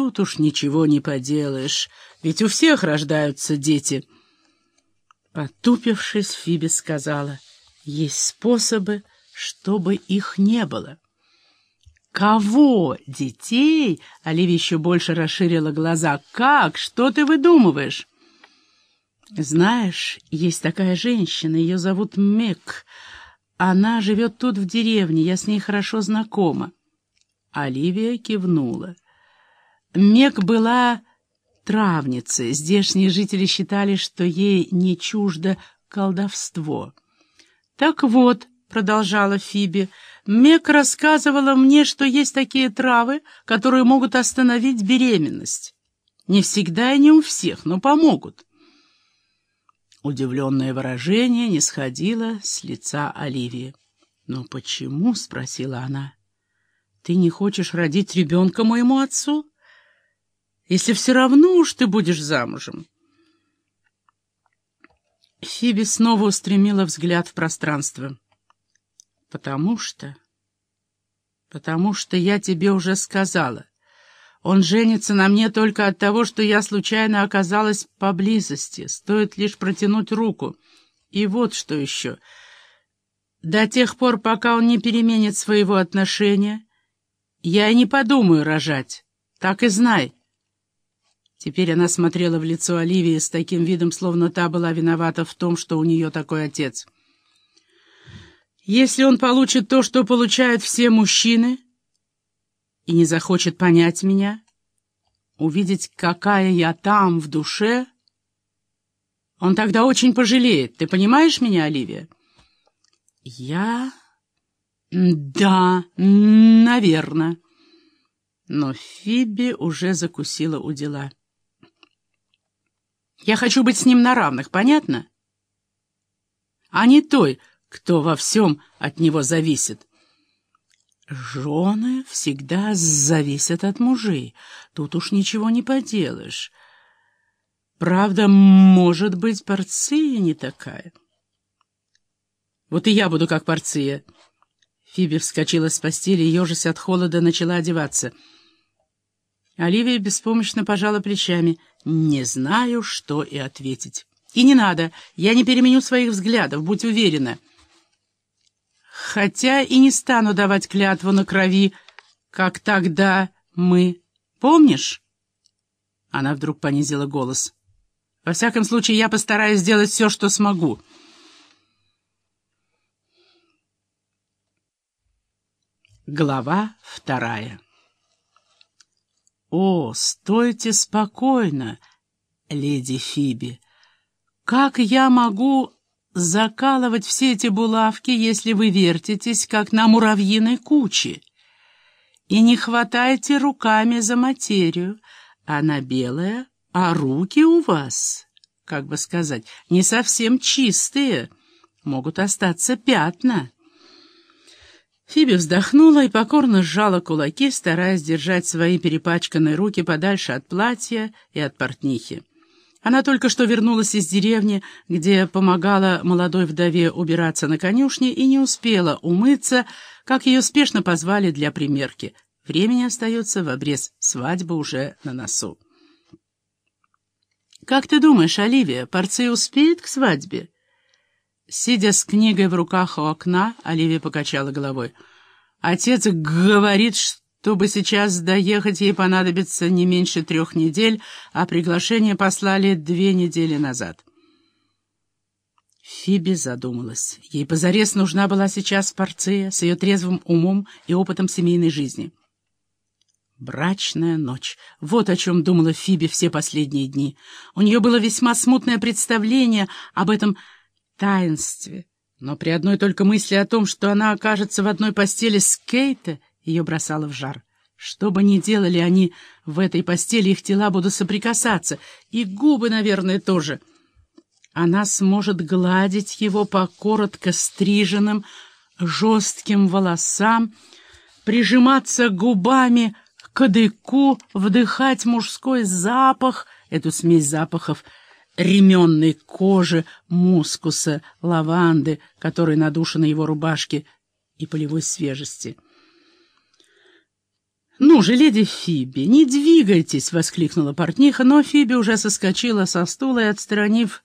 тут уж ничего не поделаешь, ведь у всех рождаются дети. Потупившись, Фиби сказала, есть способы, чтобы их не было. «Кого? Детей?» — Оливия еще больше расширила глаза. «Как? Что ты выдумываешь?» «Знаешь, есть такая женщина, ее зовут Мек. Она живет тут в деревне, я с ней хорошо знакома». Оливия кивнула. Мек была травницей. Здешние жители считали, что ей не чуждо колдовство. «Так вот», — продолжала Фиби, — «Мек рассказывала мне, что есть такие травы, которые могут остановить беременность. Не всегда и не у всех, но помогут». Удивленное выражение не сходило с лица Оливии. «Но почему?» — спросила она. «Ты не хочешь родить ребенка моему отцу? Если все равно уж ты будешь замужем». Фиби снова устремила взгляд в пространство. «Потому что... Потому что я тебе уже сказала. Он женится на мне только от того, что я случайно оказалась поблизости. Стоит лишь протянуть руку. И вот что еще. До тех пор, пока он не переменит своего отношения, я и не подумаю рожать. Так и знай». Теперь она смотрела в лицо Оливии с таким видом, словно та была виновата в том, что у нее такой отец. «Если он получит то, что получают все мужчины, и не захочет понять меня, увидеть, какая я там в душе, он тогда очень пожалеет. Ты понимаешь меня, Оливия?» «Я...» «Да, наверное». Но Фиби уже закусила у дела. Я хочу быть с ним на равных, понятно? А не той, кто во всем от него зависит. Жены всегда зависят от мужей. Тут уж ничего не поделаешь. Правда, может быть, Порция не такая. Вот и я буду как Порция. Фиби вскочила с постели ежась от холода, начала одеваться — Оливия беспомощно пожала плечами. «Не знаю, что и ответить». «И не надо, я не переменю своих взглядов, будь уверена». «Хотя и не стану давать клятву на крови, как тогда мы. Помнишь?» Она вдруг понизила голос. «Во всяком случае, я постараюсь сделать все, что смогу». Глава вторая «О, стойте спокойно, леди Фиби! Как я могу закалывать все эти булавки, если вы вертитесь, как на муравьиной куче? И не хватайте руками за материю, она белая, а руки у вас, как бы сказать, не совсем чистые, могут остаться пятна». Фиби вздохнула и покорно сжала кулаки, стараясь держать свои перепачканные руки подальше от платья и от портнихи. Она только что вернулась из деревни, где помогала молодой вдове убираться на конюшне и не успела умыться, как ее спешно позвали для примерки. Времени остается в обрез, свадьба уже на носу. «Как ты думаешь, Оливия, Порцей успеет к свадьбе?» Сидя с книгой в руках у окна, Оливия покачала головой. «Отец говорит, чтобы сейчас доехать ей понадобится не меньше трех недель, а приглашение послали две недели назад». Фиби задумалась. Ей позарез нужна была сейчас Порция с ее трезвым умом и опытом семейной жизни. Брачная ночь. Вот о чем думала Фиби все последние дни. У нее было весьма смутное представление об этом таинстве, но при одной только мысли о том, что она окажется в одной постели с Кейта, ее бросало в жар. Что бы ни делали они в этой постели, их тела будут соприкасаться, и губы, наверное, тоже. Она сможет гладить его по коротко стриженным, жестким волосам, прижиматься губами к кадыку, вдыхать мужской запах, эту смесь запахов — ременной кожи, мускуса, лаванды, который надушен на его рубашке, и полевой свежести. «Ну же, леди Фиби, не двигайтесь!» — воскликнула портниха, но Фиби уже соскочила со стула и, отстранив